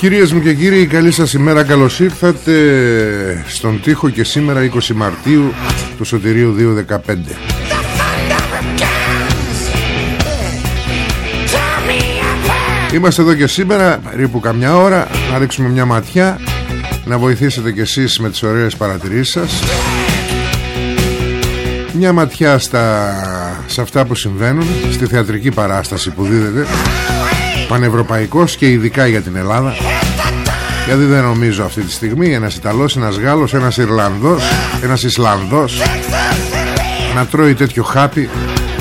Κυρίες μου και κύριοι, καλή σας ημέρα, καλώς ήρθατε στον τοίχο και σήμερα 20 Μαρτίου του Σωτηρίου 215. The thunder of guns tore me apart. Είμαστε εδώ και σήμερα, περίπου καμιά ώρα, να ρίξουμε μια ματιά, να βοηθήσετε κι εσείς με τις ωραίες παρατηρήσεις σας. Μια ματιά στα, σε αυτά που συμβαίνουν, στη θεατρική παράσταση που δίδεται, πανευρωπαϊκός και ειδικά για την Ελλάδα. Γιατί δεν νομίζω αυτή τη στιγμή ένας Ιταλός, ένας Γάλλος, ένας Ιρλανδός, ένας Ισλανδός να τρώει τέτοιο χάπι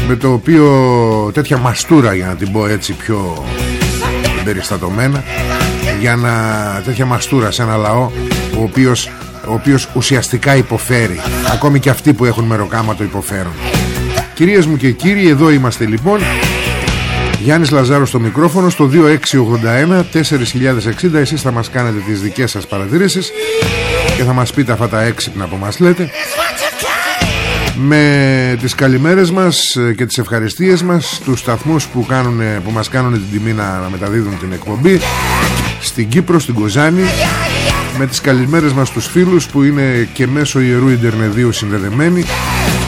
με το οποίο τέτοια μαστούρα για να την πω έτσι πιο περιστατωμένα για να τέτοια μαστούρα σε ένα λαό ο οποίος, ο οποίος ουσιαστικά υποφέρει ακόμη και αυτοί που έχουν μεροκάματο υποφέρουν Κυρίες μου και κύριοι εδώ είμαστε λοιπόν Γιάννης Λαζάρος στο μικρόφωνο στο 2681 4060 εσείς θα μας κάνετε τις δικές σας παρατηρήσεις και θα μας πείτε αυτά τα έξυπνα που μας λέτε. Με τις καλημέρες μας ε, και τις ευχαριστίες μας τους σταθμούς που, κάνουν, που μας κάνουν την τιμή να, να μεταδίδουν την εκπομπή στην Κύπρο, στην Κοζάνη. Με τις καλημέρες μας τους φίλους που είναι και μέσω Ιερού Ιντερνεδίου συνδεδεμένοι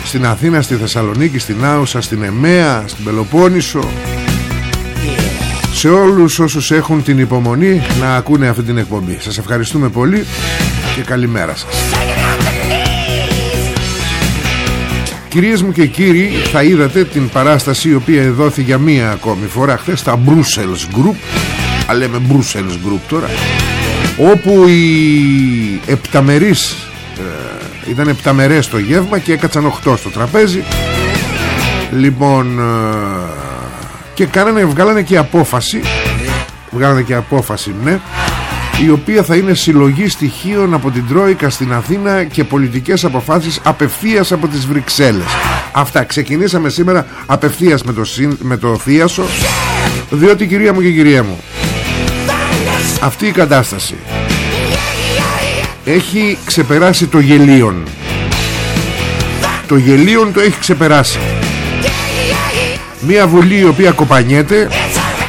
στην Αθήνα, στη Θεσσαλονίκη, στην Άουσα, στην Εμέα, στην Πελοπόννησο σε όλους όσους έχουν την υπομονή να ακούνε αυτή την εκπομπή. Σας ευχαριστούμε πολύ και καλημέρα σας. Κυρίες μου και κύριοι θα είδατε την παράσταση η οποία εδόθη για μία ακόμη φορά χθες στα Brussels Group. Αλλά λέμε Brussels Group τώρα. Όπου οι επταμερείς ε, ήταν επταμερές το γεύμα και έκατσαν οχτώ στο τραπέζι. Λοιπόν ε, και κάνανε, βγάλανε και απόφαση βγάλανε και απόφαση ναι η οποία θα είναι συλλογή στοιχείων από την Τρόικα στην Αθήνα και πολιτικές αποφάσεις απευθείας από τις Βρυξέλλες. Αυτά ξεκινήσαμε σήμερα απευθείας με το, συν- με το Θίασο διότι κυρία μου και κυρία μου αυτή η κατάσταση έχει ξεπεράσει το γελίον. Το γελίον το έχει ξεπεράσει. Μια βουλή η οποία κοπανιέται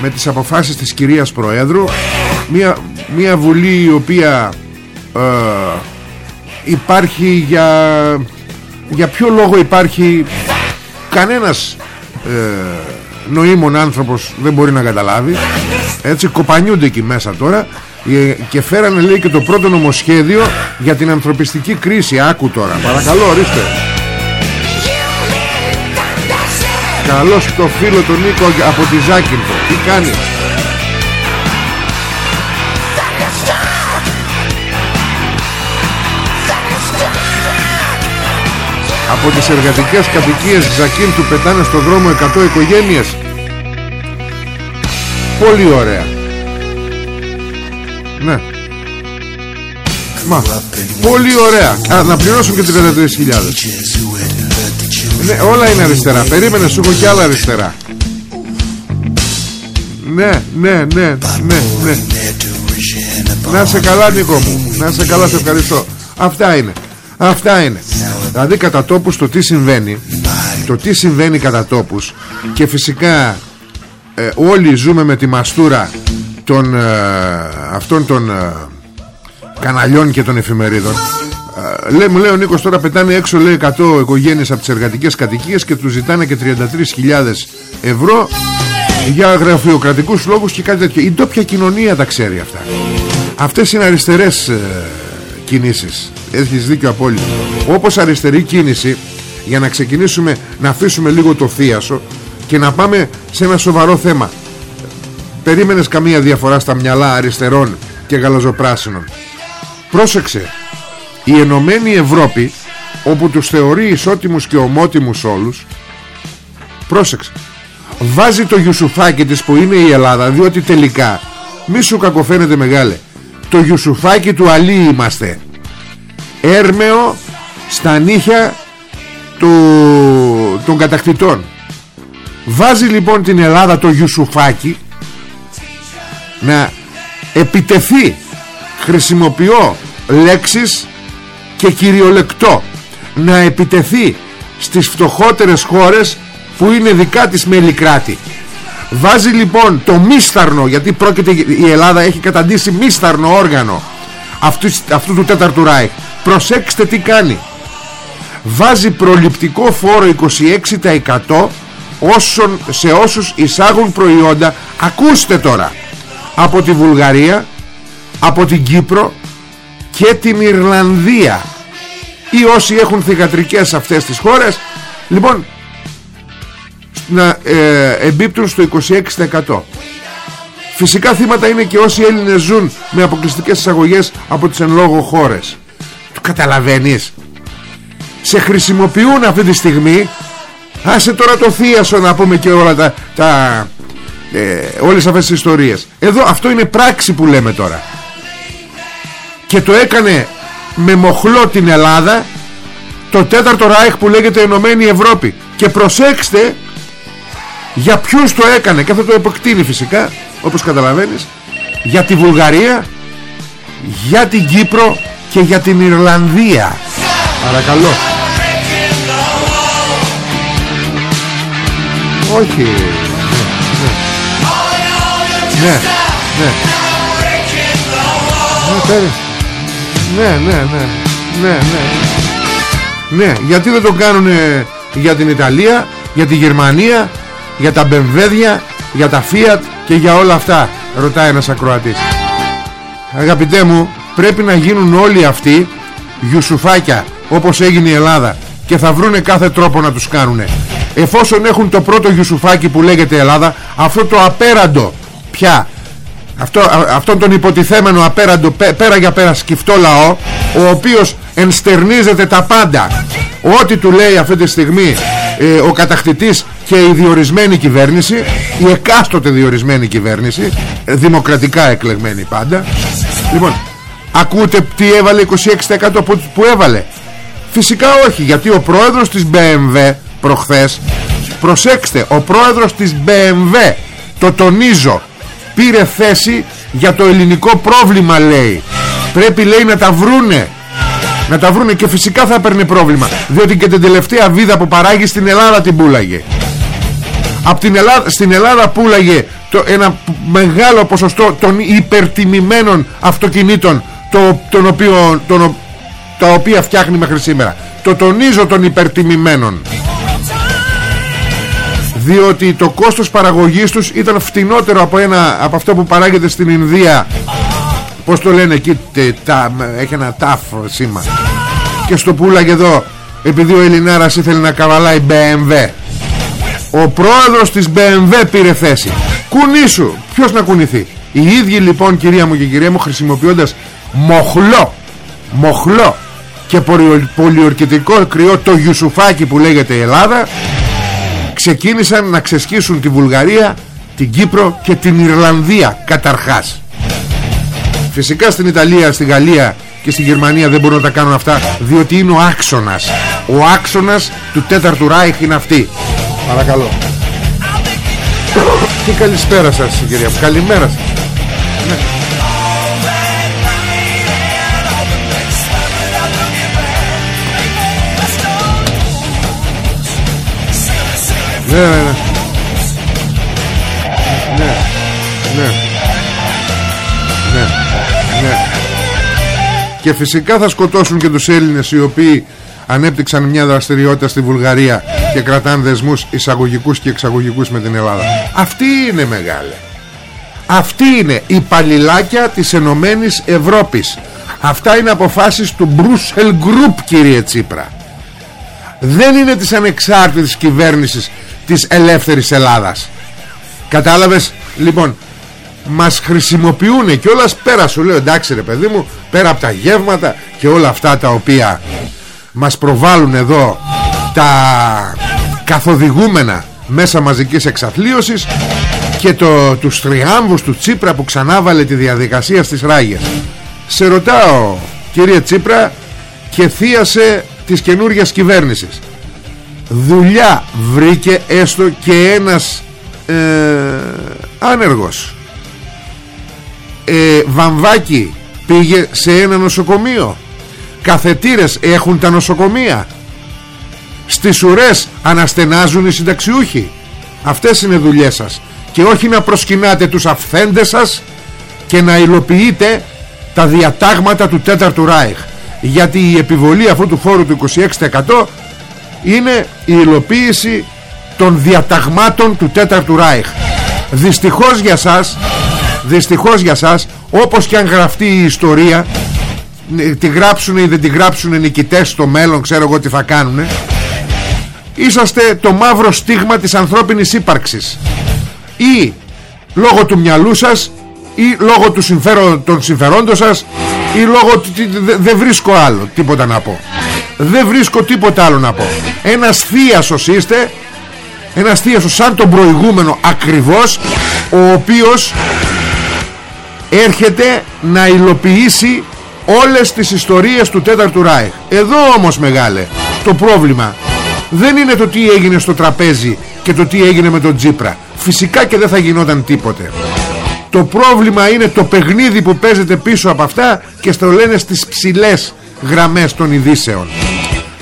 με τις αποφάσεις της κυρίας Προέδρου. Μια, μια βουλή η οποία ε, υπάρχει για για ποιο λόγο υπάρχει κανένας ε, νοήμων άνθρωπος δεν μπορεί να καταλάβει. Έτσι κοπανιούνται εκεί μέσα τώρα. Ε, και φέρανε λέει και το πρώτο νομοσχέδιο για την ανθρωπιστική κρίση. Άκου τώρα. Παρακαλώ ορίστε Καλώς το φίλο του Νίκο από τη Ζάκυνθο. Τι κάνεις; Από τις εργατικές κατοικίες Ζακίνθου πετάνε στον δρόμο 100 οικογένειες. Πολύ ωραία. Ναι. Μα, πολύ ωραία. Α, να πληρώσουν και 33.000. Ναι όλα είναι αριστερά. Περίμενε σου έχω και άλλα αριστερά. Ναι ναι ναι ναι ναι. Να σε καλά Νίκο μου. Να σε καλά σε ευχαριστώ. Αυτά είναι. Αυτά είναι. Δηλαδή κατά τόπους το τι συμβαίνει Το τι συμβαίνει κατά τόπους Και φυσικά ε, Όλοι ζούμε με τη μαστούρα Των ε, Αυτών των ε, Καναλιών και των εφημερίδων. ε, Λέει, μου λέει ο Νίκος τώρα πετάνε έξω λέει 100 οικογένειες από τις εργατικές κατοικίες και τους ζητάνε και 33.000 ευρώ για γραφειοκρατικούς λόγους και κάτι τέτοιο. Η ντόπια κοινωνία τα ξέρει αυτά. Αυτές είναι αριστερές ε, κινήσεις. Έχεις δίκιο απόλυτο. Όπως αριστερή κίνηση για να ξεκινήσουμε να αφήσουμε λίγο το θίασο και να πάμε σε ένα σοβαρό θέμα. Περίμενες καμία διαφορά στα μυαλά αριστερών και γαλαζοπράσινων. Πρόσεξε. Η Ενωμένη Ευρώπη όπου τους θεωρεί ισότιμους και ομότιμους όλους πρόσεξε βάζει το γιουσουφάκι της που είναι η Ελλάδα διότι τελικά μη σου κακοφαίνεται μεγάλε το γιουσουφάκι του Αλή είμαστε. Έρμεο στα νύχια του, των κατακτητών. Βάζει λοιπόν την Ελλάδα το γιουσουφάκι να επιτεθεί. Χρησιμοποιώ λέξεις και κυριολεκτό να επιτεθεί στις φτωχότερες χώρες που είναι δικά της μέλη κράτη. Βάζει λοιπόν το μίσταρνο γιατί πρόκειται η Ελλάδα έχει καταντήσει μίσταρνο όργανο αυτού, αυτού του τέταρτου ράι προσέξτε τι κάνει. Βάζει προληπτικό φόρο 26% όσων, σε όσους εισάγουν προϊόντα. Ακούστε τώρα. Από τη Βουλγαρία από την Κύπρο και την Ιρλανδία. Ή όσοι έχουν θηγατρικές σε αυτές τις χώρες λοιπόν να ε, εμπίπτουν στο 26% φυσικά θύματα είναι και όσοι Έλληνες ζουν με αποκλειστικές εισαγωγές από τις εν λόγω χώρες. Το καταλαβαίνεις. Σε χρησιμοποιούν αυτή τη στιγμή. Άσε τώρα το θείασο να πούμε και όλα τα, τα ε, όλες αυτές τις ιστορίες. Εδώ αυτό είναι πράξη που λέμε τώρα και το έκανε με μοχλό την Ελλάδα το τέταρτο ράιχ που λέγεται Ενωμένη Ευρώπη. Και προσέξτε για ποιους το έκανε και αυτό το επεκτείνει φυσικά όπως καταλαβαίνεις για τη Βουλγαρία για την Κύπρο και για την Ιρλανδία. Παρακαλώ. Όχι. Ναι ναι. Ναι ναι. Ναι ναι ναι ναι. Ναι ναι. Ναι γιατί δεν το κάνουν για την Ιταλία για τη Γερμανία για τα μπεμβέδια για τα Fiat και για όλα αυτά ρωτάει ένας ακροατής. Αγαπητέ μου πρέπει να γίνουν όλοι αυτοί γιουσουφάκια όπως έγινε η Ελλάδα και θα βρούνε κάθε τρόπο να τους κάνουνε. Εφόσον έχουν το πρώτο γιουσουφάκι που λέγεται Ελλάδα αυτό το απέραντο πια αυτό, αυτόν τον υποτιθέμενο απέραντο πέρα για πέρα σκυφτό λαό ο οποίος ενστερνίζεται τα πάντα. Ό,τι του λέει αυτή τη στιγμή ε, ο κατακτητής και η διορισμένη κυβέρνηση η εκάστοτε διορισμένη κυβέρνηση ε, δημοκρατικά εκλεγμένη πάντα. Λοιπόν ακούτε τι έβαλε 26% που, που έβαλε. Φυσικά όχι γιατί ο πρόεδρος της BMW προχθές προσέξτε ο πρόεδρος της BMW το τονίζω πήρε θέση για το ελληνικό πρόβλημα λέει. Πρέπει λέει να τα βρούνε. Να τα βρούνε και φυσικά θα παίρνει πρόβλημα διότι και την τελευταία βίδα που παράγει στην Ελλάδα την πουλάγε από την Ελλάδα, στην Ελλάδα πουλάγε το, ένα μεγάλο ποσοστό των υπερτιμημένων αυτοκινήτων το, τον οποίο, τον, τα οποία φτιάχνει μέχρι σήμερα. Το τονίζω των υπερτιμημένων διότι το κόστος παραγωγής τους ήταν φτηνότερο από, ένα, από αυτό που παράγεται στην Ινδία. Πως το λένε εκεί τα, έχει ένα τάφ σήμα. Και στο πουλάγε εδώ επειδή ο Ελληνάρας ήθελε να καβαλάει BMW ο πρόεδρος της BMW πήρε θέση. Κουνήσου! Ποιος να κουνηθεί; Οι ίδιοι λοιπόν κυρία μου και κυρία μου χρησιμοποιώντας μοχλό μοχλό και πολυο- πολιορκητικό κρυό το Γιουσουφάκι που λέγεται η Ελλάδα ξεκίνησαν να ξεσκίσουν τη Βουλγαρία, την Κύπρο και την Ιρλανδία καταρχάς. Φυσικά στην Ιταλία, στη Γαλλία και στη Γερμανία δεν μπορούν να τα κάνουν αυτά διότι είναι ο άξονας. Ο άξονας του τέταρτου Ράιχ είναι αυτή. Παρακαλώ. Και καλησπέρα σας κυρία μου. Καλημέρα σας. Ναι, ναι, ναι. Ναι, ναι. Ναι, ναι. Και φυσικά θα σκοτώσουν και τους Έλληνες οι οποίοι ανέπτυξαν μια δραστηριότητα στη Βουλγαρία και κρατάν δεσμούς εισαγωγικούς και εξαγωγικούς με την Ελλάδα. Αυτή είναι μεγάλη. Αυτή είναι η παλιλάκια της Ενωμένης Ευρώπης. Αυτά είναι αποφάσεις του Brussels Group κύριε Τσίπρα. Δεν είναι της ανεξάρτητης κυβέρνησης της ελεύθερης Ελλάδας. Κατάλαβες; Λοιπόν Μας χρησιμοποιούν και όλα πέρα σου. Λέω εντάξει ρε παιδί μου Πέρα από τα γεύματα και όλα αυτά τα οποία Μας προβάλλουν εδώ Τα καθοδηγούμενα Μέσα μαζικής εξαθλίωσης Και το, τους τριάμβους του Τσίπρα Που ξανάβαλε τη διαδικασία στις ράγες. Σε ρωτάω Κύριε Τσίπρα Και θίασε της καινούργιας κυβέρνησης δουλειά βρήκε έστω και ένας ε, άνεργος. Ε, βαμβάκι πήγε σε ένα νοσοκομείο. Καθετήρες έχουν τα νοσοκομεία. Στις ουρές αναστενάζουν οι συνταξιούχοι. Αυτές είναι δουλειές σας. Και όχι να προσκυνάτε τους αυθέντες σας και να υλοποιείτε τα διατάγματα του τέταρτου Ράιχ. Γιατί η επιβολή αυτού του φόρου του 26% είναι η υλοποίηση των διαταγμάτων του τέταρτου Ράιχ. Δυστυχώς για σας δυστυχώς για σας όπως και αν γραφτεί η ιστορία ε, τη γράψουν ή δεν τη γράψουν νικητές στο μέλλον ξέρω εγώ τι θα κάνουν είσαστε το μαύρο στίγμα της ανθρώπινης ύπαρξης. Ή λόγω του μυαλού σας ή λόγω του συμφέρον, των συμφερόντων σας ή λόγω του δεν βρίσκω άλλο τίποτα να πω. Δεν βρίσκω τίποτα άλλο να πω. Ένας θείασος είστε ένας θείασος σαν τον προηγούμενο ακριβώς ο οποίος έρχεται να υλοποιήσει όλες τις ιστορίες του τέταρτου Ράιχ. Εδώ όμως μεγάλε το πρόβλημα δεν είναι το τι έγινε στο τραπέζι και το τι έγινε με τον Τζίπρα. Φυσικά και δεν θα γινόταν τίποτε το πρόβλημα είναι το παιχνίδι που παίζεται πίσω από αυτά και στο λένε στις ψηλές γραμμές των ειδήσεων.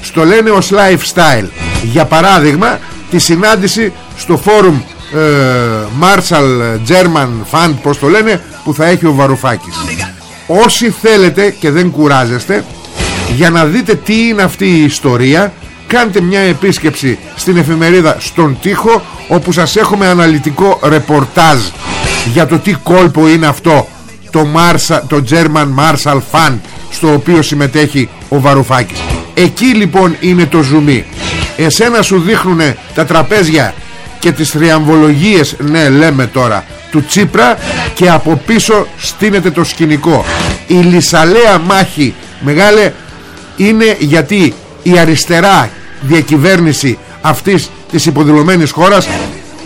Στο λένε ως lifestyle. Για παράδειγμα τη συνάντηση στο φόρουμ ε, Marshall German Fund πως το λένε που θα έχει ο Βαρουφάκης. Όσοι θέλετε και δεν κουράζεστε για να δείτε τι είναι αυτή η ιστορία κάντε μια επίσκεψη στην εφημερίδα στον τοίχο όπου σας έχουμε αναλυτικό ρεπορτάζ για το τι κόλπο είναι αυτό το, Marshall, το German Marshall Fund στο οποίο συμμετέχει ο Βαρουφάκης. Εκεί λοιπόν είναι το ζουμί. Εσένα σου δείχνουν τα τραπέζια και τις θριαμβολογίες ναι λέμε τώρα του Τσίπρα και από πίσω στείνεται το σκηνικό. Η λισαλέα μάχη μεγάλε είναι γιατί η αριστερά διακυβέρνηση αυτής της υποδηλωμένης χώρας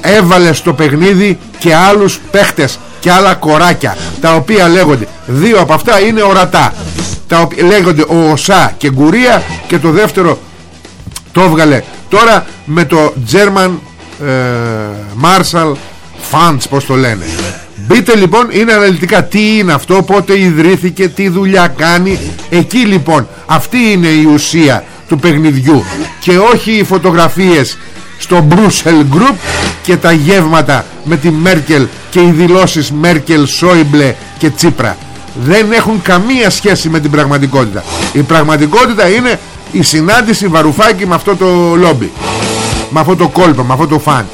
έβαλε στο παιχνίδι και άλλους παίχτες και άλλα κοράκια τα οποία λέγονται δύο από αυτά είναι ορατά τα οποία λέγονται ο ΟΣΑ και Γκουρία και το δεύτερο το έβγαλε τώρα με το German ε, Marshall Funds πως το λένε. Μπείτε λοιπόν είναι αναλυτικά τι είναι αυτό Πότε ιδρύθηκε, τι δουλειά κάνει. Εκεί λοιπόν αυτή είναι η ουσία του παιχνιδιού. Και όχι οι φωτογραφίες στο Brussels Group Και τα γεύματα με τη Μέρκελ Και οι δηλώσεις Μέρκελ, Σόιμπλε και Τσίπρα. Δεν έχουν καμία σχέση με την πραγματικότητα. Η πραγματικότητα είναι η συνάντηση Βαρουφάκη με αυτό το λόμπι. Με αυτό το κόλπο, με αυτό το φαν.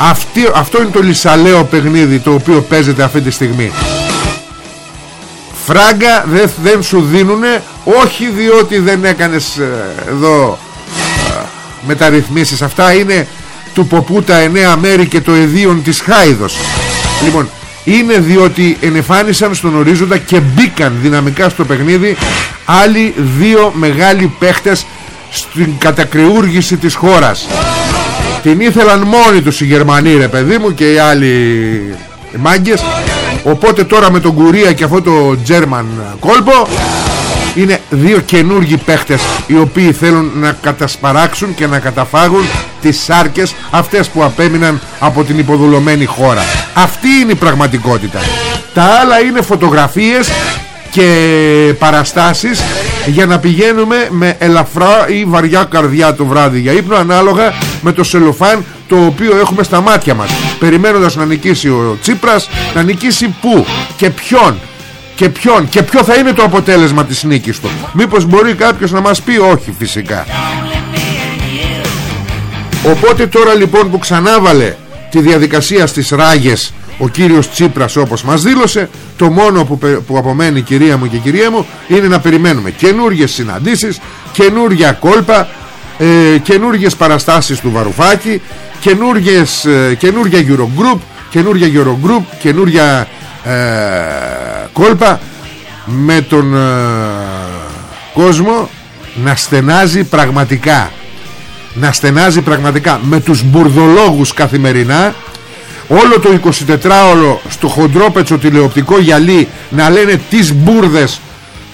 Αυτή, αυτό είναι το λισαλαίο παιχνίδι το οποίο παίζεται αυτή τη στιγμή. Φράγκα δεν, δεν σου δίνουνε όχι διότι δεν έκανες ε, εδώ ε, μεταρρυθμίσεις. Αυτά είναι του Ποπούτα εννέα μέρη και το εδίον της Χάιδος. Λοιπόν είναι διότι ενεφάνισαν στον ορίζοντα και μπήκαν δυναμικά στο παιχνίδι άλλοι δύο μεγάλοι παίχτες στην κατακριούργηση της χώρας. Την ήθελαν μόνοι τους οι Γερμανοί ρε παιδί μου και οι άλλοι μάγκες. Οπότε τώρα με τον Κουρία και αυτό το German κόλπο είναι δύο καινούργοι παίχτες οι οποίοι θέλουν να κατασπαράξουν και να καταφάγουν τις σάρκες αυτές που απέμειναν από την υποδουλωμένη χώρα. Αυτή είναι η πραγματικότητα. Τα άλλα είναι φωτογραφίες και παραστάσεις για να πηγαίνουμε με ελαφρά ή βαριά καρδιά το βράδυ για ύπνο ανάλογα με το σελοφάν το οποίο έχουμε στα μάτια μας. Περιμένοντας να νικήσει ο Τσίπρας να νικήσει πού και ποιον και ποιον και ποιο θα είναι το αποτέλεσμα της νίκης του. Μήπως μπορεί κάποιος να μας πει όχι φυσικά. Οπότε τώρα λοιπόν που ξανάβαλε τη διαδικασία στις ράγες ο κύριος Τσίπρας όπως μας δήλωσε το μόνο που, που απομένει κυρία μου και κυρία μου είναι να περιμένουμε καινούργιες συναντήσεις καινούργια κόλπα ε, καινούργιες παραστάσεις του Βαρουφάκη καινούργιες, ε, καινούργια Eurogroup καινούργια Eurogroup καινούργια ε, κόλπα με τον ε, κόσμο να στενάζει πραγματικά. Να στενάζει πραγματικά. Με τους μπουρδολόγους καθημερινά όλο το 24ωρο στο χοντρόπετσο τηλεοπτικό γυαλί να λένε τις μπουρδες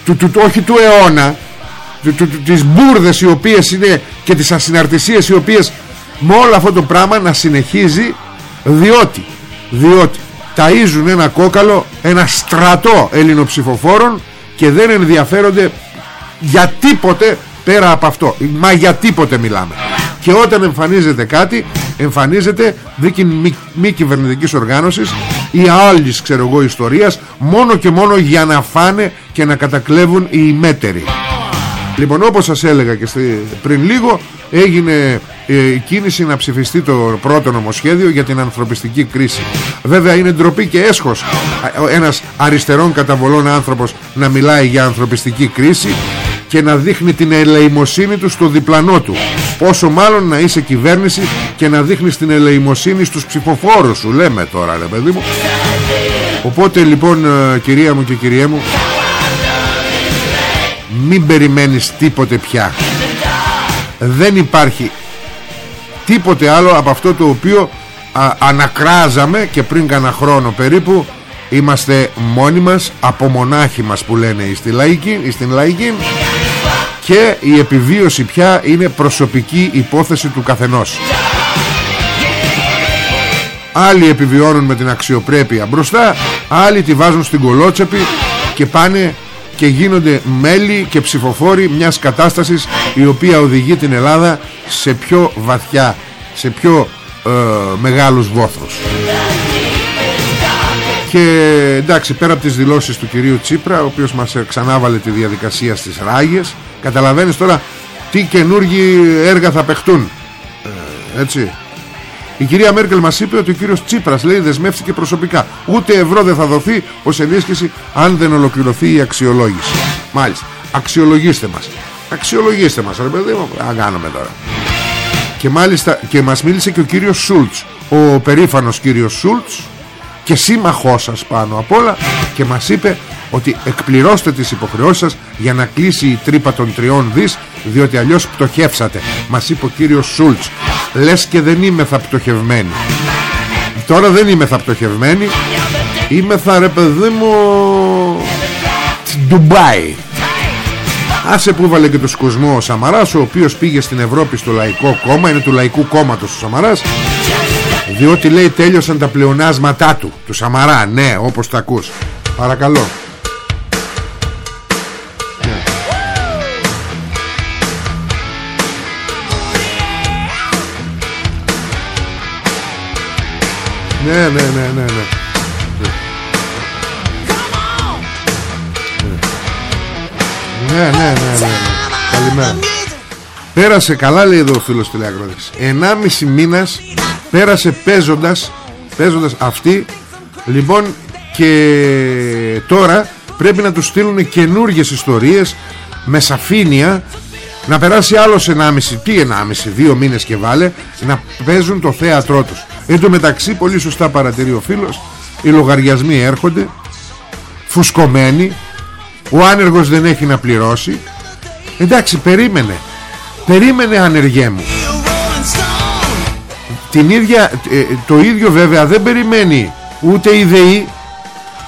του, του, όχι του αιώνα του, του, του, τις μπουρδες οι οποίες είναι και τις ασυναρτησίες οι οποίες με όλο αυτό το πράγμα να συνεχίζει διότι διότι ταΐζουν ένα κόκαλο ένα στρατό ελληνοψηφοφόρων και δεν ενδιαφέρονται για τίποτε πέρα από αυτό. Μα για τίποτε μιλάμε. Και όταν εμφανίζεται κάτι εμφανίζεται δίκη μη, μη κυβερνητικής οργάνωσης ή άλλης ξέρω εγώ ιστορίας μόνο και μόνο για να φάνε και να κατακλέβουν οι ημέτεροι λοιπόν όπως σας έλεγα και πριν λίγο έγινε ε, η κίνηση να ψηφιστεί το πρώτο νομοσχέδιο για την ανθρωπιστική κρίση. Βέβαια είναι ντροπή και έσχος. Ένας αριστερών καταβολών άνθρωπος να μιλάει για ανθρωπιστική κρίση και να δείχνει την ελεημοσύνη του στο διπλανό του. Πόσο μάλλον να είσαι κυβέρνηση και να δείχνεις την ελεημοσύνη στους ψηφοφόρους σου. Λέμε τώρα ρε παιδί μου. Οπότε λοιπόν ε, κυρία μου και κυριέ μου μην περιμένεις τίποτε πια. Δεν υπάρχει τίποτε άλλο από αυτό το οποίο α, ανακράζαμε και πριν κάνα χρόνο περίπου είμαστε μόνοι μας από μονάχοι μας που λένε στην λαϊκή, στην λαϊκή. Και η επιβίωση πια είναι προσωπική υπόθεση του καθενός. Άλλοι επιβιώνουν με την αξιοπρέπεια μπροστά άλλοι τη βάζουν στην κολότσεπη και πάνε και γίνονται μέλη και ψηφοφόροι μιας κατάστασης η οποία οδηγεί την Ελλάδα σε πιο βαθιά σε πιο ε, μεγάλους βόθρους. Και εντάξει πέρα από τις δηλώσεις του κυρίου Τσίπρα ο οποίος μας ξανάβαλε τη διαδικασία στις Ράγες καταλαβαίνεις τώρα τι καινούργιοι έργα θα παιχτούν. Ε, έτσι η κυρία Μέρκελ μας είπε ότι ο κύριος Τσίπρας λέει δεσμεύτηκε προσωπικά. Ούτε ευρώ δεν θα δοθεί ως ενίσχυση αν δεν ολοκληρωθεί η αξιολόγηση. Μάλιστα. Αξιολογήστε μας. Αξιολογήστε μας ρε παιδί μου. Αν κάνουμε τώρα. Και μάλιστα και μας μίλησε και ο κύριος Σούλτς. Ο περήφανος κύριος Σούλτς και σύμμαχός σας πάνω απ' όλα και μας είπε ότι εκπληρώστε τις υποχρεώσεις σας για να κλείσει η τρύπα των τριών δις διότι αλλιώς πτωχεύσατε μας είπε ο κύριος Σούλτς λες και δεν είμαι θα πτωχευμένη. Τώρα δεν είμαι θα πτωχευμένη. Είμαι θα ρε παιδί μου Ντουμπάι. Άσε που βάλε και το σκοσμό ο Σαμαράς Ο οποίος πήγε στην Ευρώπη στο Λαϊκό Κόμμα Είναι του Λαϊκού Κόμματος ο Σαμαράς Διότι λέει τέλειωσαν τα πλεονάσματά του Του Σαμαρά ναι όπως τα ακούς. Παρακαλώ Ναι, ναι, ναι, ναι, ναι. Ναι, ναι, ναι, ναι, ναι. Καλημέρα. Πέρασε καλά λέει εδώ ο φίλος τηλεακρότης Ενάμιση μήνας πέρασε παίζοντας Παίζοντας αυτή Λοιπόν και τώρα πρέπει να τους στείλουν καινούργιες ιστορίες με σαφήνεια να περάσει άλλος 1,5 τι 1,5 δύο μήνες και βάλε να παίζουν το θέατρό τους εν τω μεταξύ πολύ σωστά παρατηρεί ο φίλος οι λογαριασμοί έρχονται φουσκωμένοι ο άνεργος δεν έχει να πληρώσει. Εντάξει περίμενε περίμενε ανεργέ μου. Την ίδια, ε, το ίδιο βέβαια δεν περιμένει ούτε η ΔΕΗ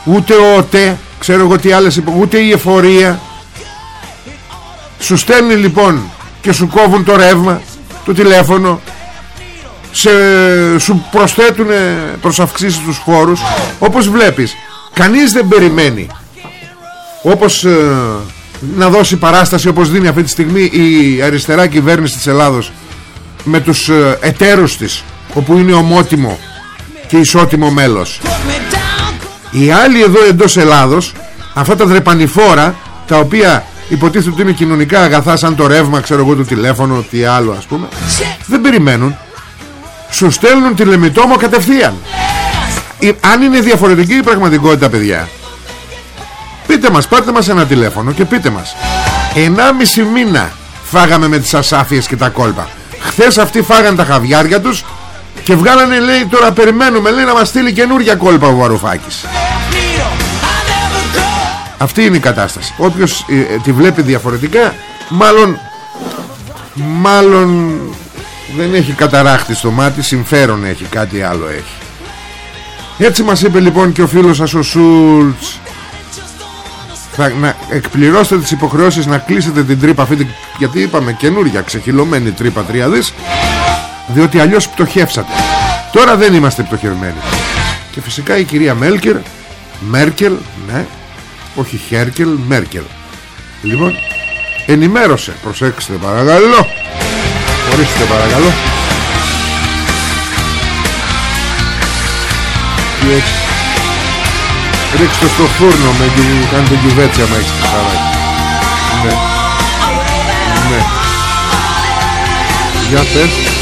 ούτε ο ΟΤΕ ξέρω εγώ τι άλλες ούτε η εφορία. Σου στέλνει λοιπόν και σου κόβουν το ρεύμα το τηλέφωνο σε, σου προσθέτουν προς αυξήσεις τους φόρους όπως βλέπεις κανείς δεν περιμένει. Όπως ε, να δώσει παράσταση όπως δίνει αυτή τη στιγμή η αριστερά κυβέρνηση της Ελλάδος με τους ε, εταίρους της όπου είναι ομότιμο και ισότιμο μέλος. Οι άλλοι εδώ εντός Ελλάδος αυτά τα δρεπανηφόρα τα οποία υποτίθεται ότι είναι κοινωνικά αγαθά σαν το ρεύμα ξέρω εγώ το τηλέφωνο τι άλλο ας πούμε δεν περιμένουν σου στέλνουν τηλεμητόμο κατευθείαν. Αν είναι διαφορετική η πραγματικότητα παιδιά πείτε μας πάρτε μας ένα τηλέφωνο και πείτε μας. 1,5 μήνα φάγαμε με τις ασάφειες και τα κόλπα. Χθες αυτοί φάγαν τα χαβιάρια τους και βγάλανε λέει τώρα περιμένουμε λέει να μας στείλει καινούργια κόλπα ο Βαρουφάκης. Αυτή είναι η κατάσταση. Όποιος ε, ε, τη βλέπει διαφορετικά Μάλλον Μάλλον Δεν έχει καταράχτη στο μάτι Συμφέρον έχει κάτι άλλο έχει. Έτσι μας είπε λοιπόν και ο φίλος σας ο Σούλτς. Θα, να εκπληρώσετε τις υποχρεώσεις να κλείσετε την τρύπα αυτή γιατί είπαμε καινούργια ξεχυλωμένη τρύπα τριάδης διότι αλλιώς πτωχεύσατε. Τώρα δεν είμαστε πτωχευμένοι. Και φυσικά η κυρία Μέλκερ Μέρκελ ναι όχι Χέρκελ, Μέρκελ. Λοιπόν ενημέρωσε Προσέξτε παρακαλώ Ορίστε παρακαλώ. Τι έχεις; Ρίξτε στο φούρνο με κάντε κυβέτσια με έχεις Ναι. Ναι. Για πες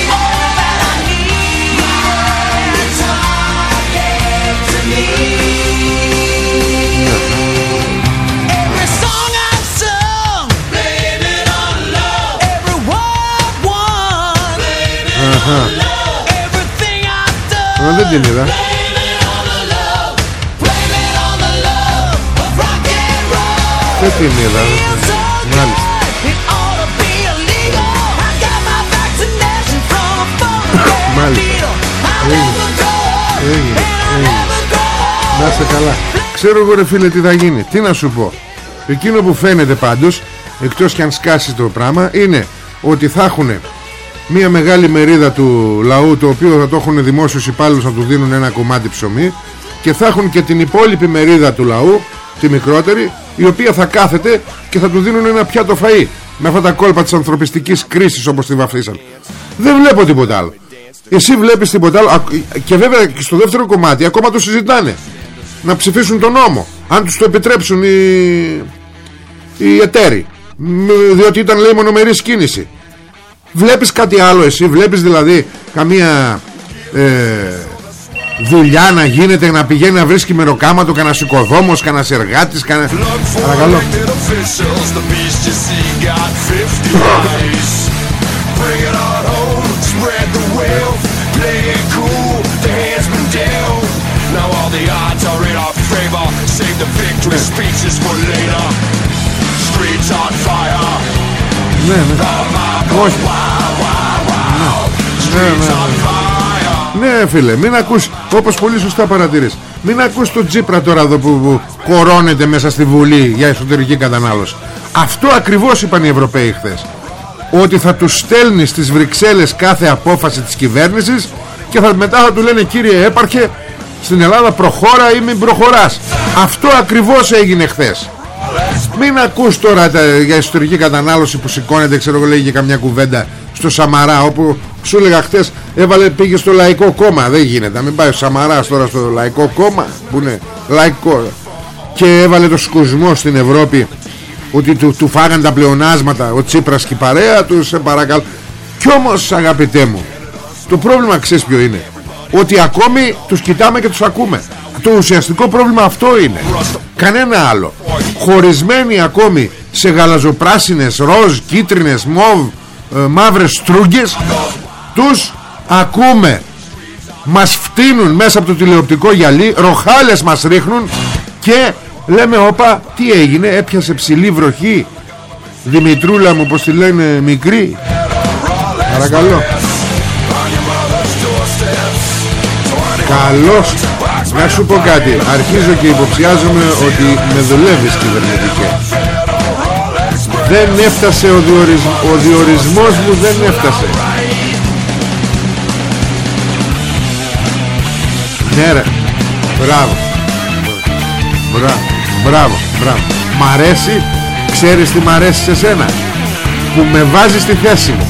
δεν την είδα. Δεν την είδα. Μάλιστα. Μάλιστα. Έγινε. Να είστε καλά. Ξέρω εγώ ρε φίλε τι θα γίνει. Τι να σου πω. Εκείνο που φαίνεται πάντως Εκτός και αν σκάσει το πράγμα Είναι ότι θα έχουν μια μεγάλη μερίδα του λαού το οποίο θα το έχουν δημόσιους υπάλληλους να του δίνουν ένα κομμάτι ψωμί και θα έχουν και την υπόλοιπη μερίδα του λαού τη μικρότερη η οποία θα κάθεται και θα του δίνουν ένα πιάτο φαΐ με αυτά τα κόλπα της ανθρωπιστικής κρίσης όπως τη βαφτίσαν. Δεν βλέπω τίποτα άλλο. Εσύ βλέπεις τίποτα άλλο. Και βέβαια και στο δεύτερο κομμάτι ακόμα το συζητάνε. Να ψηφίσουν τον νόμο αν τους το επιτρέψουν οι, οι εταίροι. Διότι ήταν λέει μονομερής κίνηση Βλέπεις κάτι άλλο εσύ Βλέπεις δηλαδή καμία ε, Δουλειά να γίνεται Να πηγαίνει να βρίσκει μεροκάματο Κανένα οικοδόμος, κανένας εργάτης κανένα... Παρακαλώ Ναι, ναι. Όχι. Ναι, ναι, ναι. ναι φίλε μην ακούς Όπως πολύ σωστά παρατηρείς Μην ακούς τον Τζίπρα τώρα εδώ που, που κορώνεται μέσα στη Βουλή Για εσωτερική κατανάλωση Αυτό ακριβώς είπαν οι Ευρωπαίοι χθες Ότι θα τους στέλνεις στις Βρυξέλλες Κάθε απόφαση της κυβέρνησης Και θα, μετά θα του λένε κύριε έπαρχε Στην Ελλάδα προχώρα ή μην προχωράς Αυτό ακριβώς έγινε χθες μην ακούς τώρα τα, για ιστορική κατανάλωση που σηκώνεται Ξέρω εγώ λέγει καμιά κουβέντα στο Σαμαρά Όπου σου έλεγα χτες έβαλε, πήγε στο Λαϊκό Κόμμα. Δεν γίνεται, μην πάει ο Σαμαράς τώρα στο Λαϊκό Κόμμα Που είναι λαϊκό. Και έβαλε το σκουσμό στην Ευρώπη Ότι του, του φάγαν τα πλεονάσματα Ο Τσίπρας και η παρέα του Σε παρακαλώ. Κι όμως αγαπητέ μου Το πρόβλημα ξέρεις ποιο είναι; Ότι ακόμη τους κοιτάμε και τους ακούμε Το ουσιαστικό πρόβλημα αυτό είναι. Κανένα άλλο. Χωρισμένοι ακόμη σε γαλαζοπράσινες, ροζ, κίτρινες, μοβ, ε, μαύρες στρούγκες Τους ακούμε. Μας φτύνουν μέσα από το τηλεοπτικό γυαλί Ροχάλες μας ρίχνουν Και λέμε όπα τι έγινε έπιασε ψηλή βροχή Δημητρούλα μου πως τη λένε μικρή Παρακαλώ. Καλώς Να σου πω κάτι. Αρχίζω και υποψιάζομαι ότι με δουλεύεις κυβερνητικέ. Δεν έφτασε ο, διορισμ... ο διορισμός μου Δεν έφτασε. Ναι ρε. Μπράβο. Μπράβο Μπράβο Μπράβο. Μ' αρέσει; Ξέρεις τι μ' αρέσει σε σένα; Που με βάζεις στη θέση μου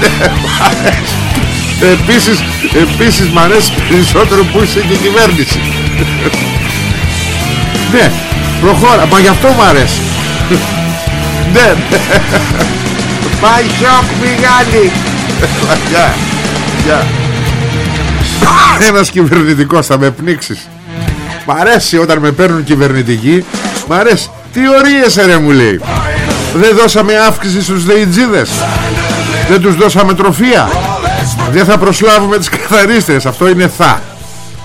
Επίσης Επίσης μ' αρέσει περισσότερο που είσαι και κυβέρνηση. Ναι Προχώρα Μα γι' αυτό μ' αρέσει. Ναι Πάει σοκ μεγάλη Γεια Γεια. Ένας κυβερνητικός θα με πνίξεις. Μ' αρέσει όταν με παίρνουν κυβερνητικοί. Μ' αρέσει. Τι ορίεσαι ρε μου λέει. Δεν δώσαμε αύξηση στους δεϊτζίδες. Δεν τους δώσαμε τροφία Δεν θα προσλάβουμε τις καθαρίστρες Αυτό είναι θα.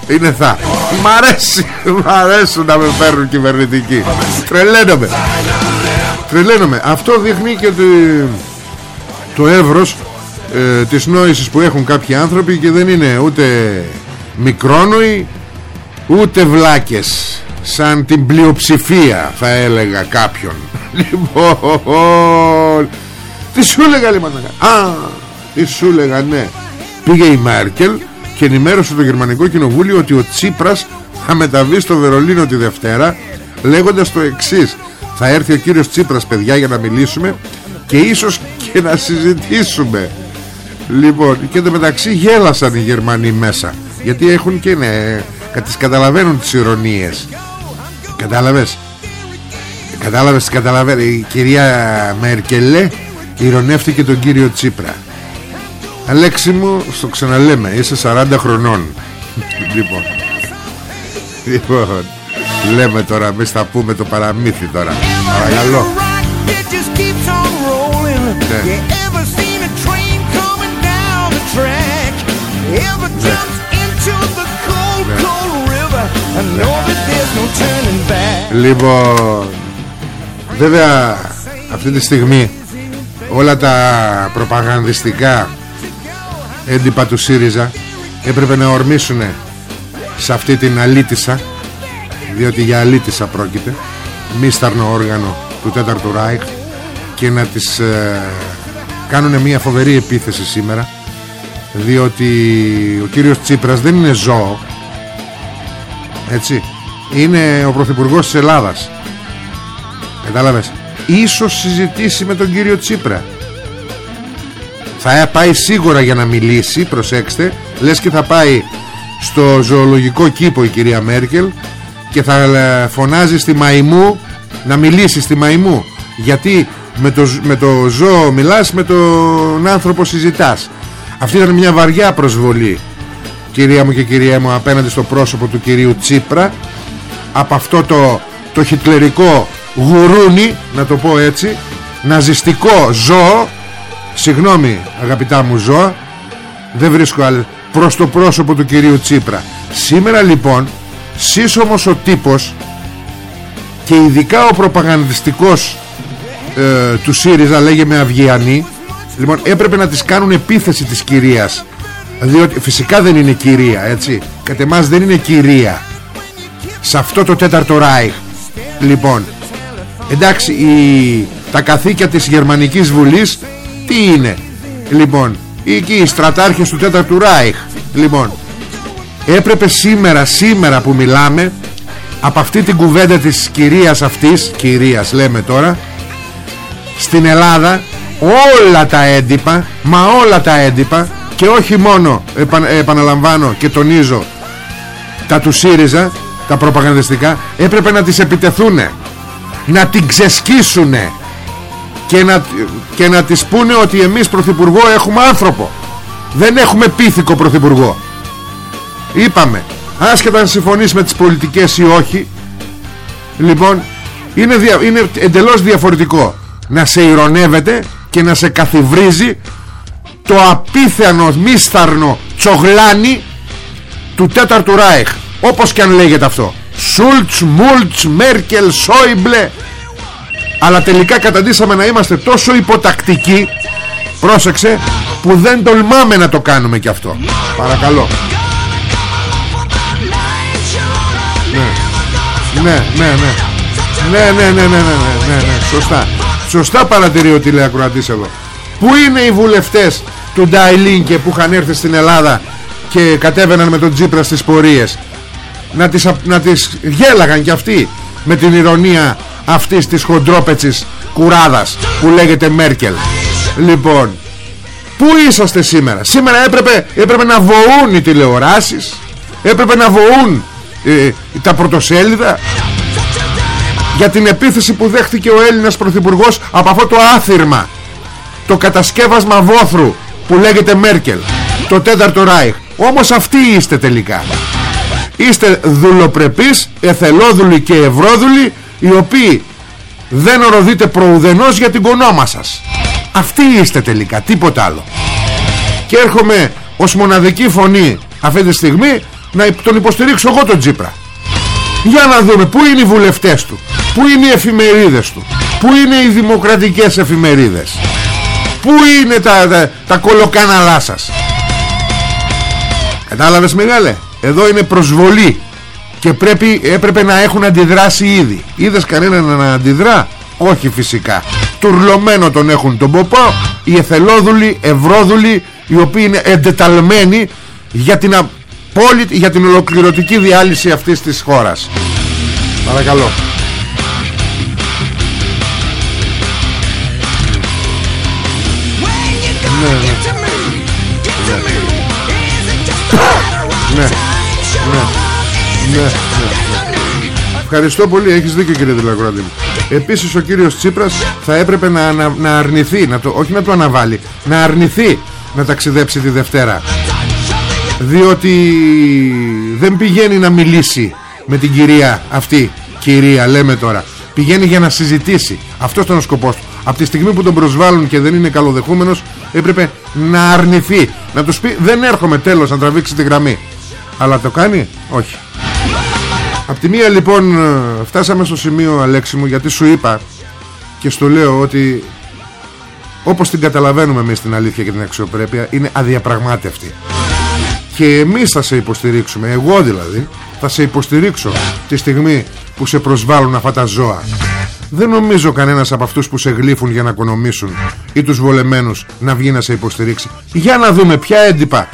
Είναι θα. Μ' αρέσει Μ' αρέσουν να με παίρνουν κυβερνητικοί. Τρελαίνομαι. Τρελαίνομαι. Αυτό δείχνει και το, το εύρος ε, της νόησης που έχουν κάποιοι άνθρωποι και δεν είναι ούτε μικρόνοοι ούτε βλάκες σαν την πλειοψηφία θα έλεγα κάποιον. Λοιπόν τι σου έλεγα λοιπόν α τι σου έλεγα ναι. Πήγε η Μέρκελ και ενημέρωσε το γερμανικό κοινοβούλιο ότι ο Τσίπρας θα μεταβεί στο Βερολίνο τη Δευτέρα λέγοντας το εξής. Θα έρθει ο κύριος Τσίπρας παιδιά για να μιλήσουμε και ίσως και να συζητήσουμε. Λοιπόν και μεταξύ γέλασαν οι Γερμανοί μέσα Γιατί έχουν και ναι Τις καταλαβαίνουν τις ηρωνίες. Κατάλαβες; Κατάλαβες καταλαβαίνει Η κυρία Μέρκελε Ηρωνεύτηκε τον κύριο Τσίπρα Αλέξη μου Στο ξαναλέμε Είσαι 40 χρονών. Λοιπόν. Λοιπόν Λέμε τώρα Εμείς θα πούμε το παραμύθι τώρα. Παρακαλώ. Ναι. Λοιπόν Βέβαια Αυτή τη στιγμή Όλα τα προπαγανδιστικά Έντυπα του ΣΥΡΙΖΑ Έπρεπε να ορμήσουν Σε αυτή την αλήτησα Διότι για αλήτησα πρόκειται Μίσταρνο όργανο του τέταρτου Ράιχ Και να τις ε, Κάνουν μια φοβερή επίθεση σήμερα Διότι Ο κύριος Τσίπρας δεν είναι ζώο έτσι είναι ο Πρωθυπουργός της Ελλάδας. Κατάλαβες; Ίσως συζητήσει με τον κύριο Τσίπρα θα πάει σίγουρα για να μιλήσει προσέξτε. Λες και θα πάει στο ζωολογικό κήπο η κυρία Μέρκελ και θα ε, φωνάζει στη Μαϊμού να μιλήσει στη Μαϊμού. Γιατί με το, με το ζώο μιλάς με τον άνθρωπο συζητάς. Αυτή ήταν μια βαριά προσβολή κυρία μου και κυρία μου απέναντι στο πρόσωπο του κυρίου Τσίπρα. Από αυτό το, το χιτλερικό γουρούνι να το πω έτσι ναζιστικό ζώο συγγνώμη αγαπητά μου ζώα δεν βρίσκω άλλο προς το πρόσωπο του κυρίου Τσίπρα. Σήμερα λοιπόν σύσσωμος ο τύπος και ειδικά ο προπαγανδιστικός ε, του ΣΥΡΙΖΑ λέγε με Αυγιανή λοιπόν έπρεπε να τις κάνουν επίθεση της κυρίας διότι φυσικά δεν είναι κυρία έτσι. Κατ' εμάς δεν είναι κυρία. Σε αυτό το τέταρτο ράιχ λοιπόν. Εντάξει η, τα καθήκια της Γερμανικής Βουλής τι είναι λοιπόν εκεί οι στρατάρχες του τέταρτου ράιχ λοιπόν. Έπρεπε σήμερα σήμερα που μιλάμε από αυτή την κουβέντα της κυρίας αυτής κυρίας λέμε τώρα στην Ελλάδα όλα τα έντυπα μα όλα τα έντυπα και όχι μόνο επαναλαμβάνω και τονίζω τα του ΣΥΡΙΖΑ τα προπαγανδιστικά έπρεπε να τις επιτεθούνε να την ξεσκίσουνε και να, και να τις πούνε ότι εμείς πρωθυπουργό έχουμε άνθρωπο. Δεν έχουμε πίθηκο πρωθυπουργό. Είπαμε άσχετα αν συμφωνείς με τις πολιτικές ή όχι λοιπόν είναι, δια, είναι εντελώς διαφορετικό να σε ηρωνεύεται και να σε καθιβρίζει το απίθανο μίσθαρνο τσογλάνι του τέταρτου Ράιχ. Όπως και αν λέγεται αυτό. Σούλτς, Μούλτς, Μέρκελ, Σόιμπλε αλλά τελικά καταντήσαμε να είμαστε τόσο υποτακτικοί πρόσεξε που δεν τολμάμε να το κάνουμε κι αυτό. Παρακαλώ. Ναι. Ναι ναι ναι. Ναι ναι ναι ναι ναι ναι ναι ναι. Σωστά. Σωστά παρατηρεί ο τηλεακροατής εδώ. Πού είναι οι βουλευτές του Ντάιλίνκε που είχαν έρθει στην Ελλάδα και κατέβαιναν με τον Τζίπρα στις πορείες; Να τις, να τις γέλαγαν κι αυτοί με την ηρωνία αυτής της χοντρόπετσης κουράδας που λέγεται Μέρκελ. Λοιπόν Πού είσαστε σήμερα; Σήμερα έπρεπε, έπρεπε να βοούν οι τηλεοράσεις Έπρεπε να βοούν ε, τα πρωτοσέλιδα. Για την επίθεση που δέχτηκε ο Έλληνας Πρωθυπουργός Από αυτό το άθυρμα Το κατασκεύασμα βόθρου Που λέγεται Μέρκελ Το τέταρτο Ράιχ. Όμως αυτοί είστε τελικά. Είστε δουλοπρεπείς Εθελόδουλοι και ευρώδουλοι Οι οποίοι δεν οροδείτε προουδενός για την κονόμα σας. Αυτοί είστε τελικά, τίποτα άλλο. Και έρχομαι ως μοναδική φωνή αυτή τη στιγμή Να τον υποστηρίξω εγώ τον Τζίπρα. Για να δούμε πού είναι οι βουλευτές του Πού είναι οι εφημερίδες του Πού είναι οι δημοκρατικές εφημερίδες Πού είναι τα, τα, τα κολοκάναλά σας. Κατάλαβες μεγάλε Εδώ είναι προσβολή Και πρέπει, έπρεπε να έχουν αντιδράσει ήδη. Είδες κανέναν να αντιδρά; Όχι φυσικά. Τουρλωμένο τον έχουν τον ποπό Οι εθελόδουλοι, ευρώδουλοι Οι οποίοι είναι εντεταλμένοι Για την, απόλυτη, για την ολοκληρωτική διάλυση αυτής της χώρας. Παρακαλώ. Ναι, ναι. Ναι. Ναι. Ναι. Ναι. Ευχαριστώ πολύ, έχεις δίκιο κύριε Δηλακρότη μου. Επίσης ο κύριος Τσίπρας θα έπρεπε να, να, να αρνηθεί, να το, όχι να το αναβάλει, να αρνηθεί να ταξιδέψει τη Δευτέρα. Διότι δεν πηγαίνει να μιλήσει με την κυρία αυτή, κυρία λέμε τώρα. Πηγαίνει για να συζητήσει. Αυτός ήταν ο σκοπός του. Από τη στιγμή που τον προσβάλλουν και δεν είναι καλοδεχούμενος, έπρεπε να αρνηθεί. Να τους πει δεν έρχομαι τέλος να τραβήξει τη γραμμή. Αλλά το κάνει, όχι. Απ' τη μία λοιπόν ε, φτάσαμε στο σημείο Αλέξη μου γιατί σου είπα και στο λέω ότι όπως την καταλαβαίνουμε εμείς την αλήθεια και την αξιοπρέπεια είναι αδιαπραγμάτευτη. Και εμείς θα σε υποστηρίξουμε εγώ δηλαδή θα σε υποστηρίξω τη στιγμή που σε προσβάλλουν αυτά τα ζώα. Δεν νομίζω κανένας από αυτούς που σε γλύφουν για να οικονομήσουν ή τους βολεμένους να βγει να σε υποστηρίξει. Για να δούμε ποια έντυπα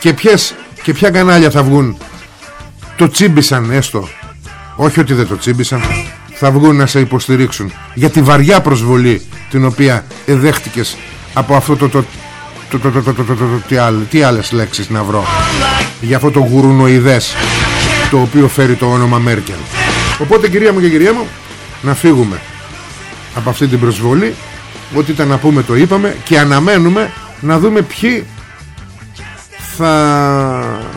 και, ποιες, και ποια κανάλια θα βγουν το τσίμπησαν έστω όχι ότι δεν το τσίμπησαν θα βγουν να σε υποστηρίξουν για τη βαριά προσβολή την οποία εδέχτηκες από αυτό το, το, το, το, το, το, το, το, το, τι, άλλες, τι άλλες λέξεις να βρω για αυτό το γουρουνοειδές το οποίο φέρει το όνομα Μέρκελ οπότε κυρία μου και κυρία μου να φύγουμε από αυτή την προσβολή ό,τι ήταν να πούμε το είπαμε και αναμένουμε να δούμε ποιοι θα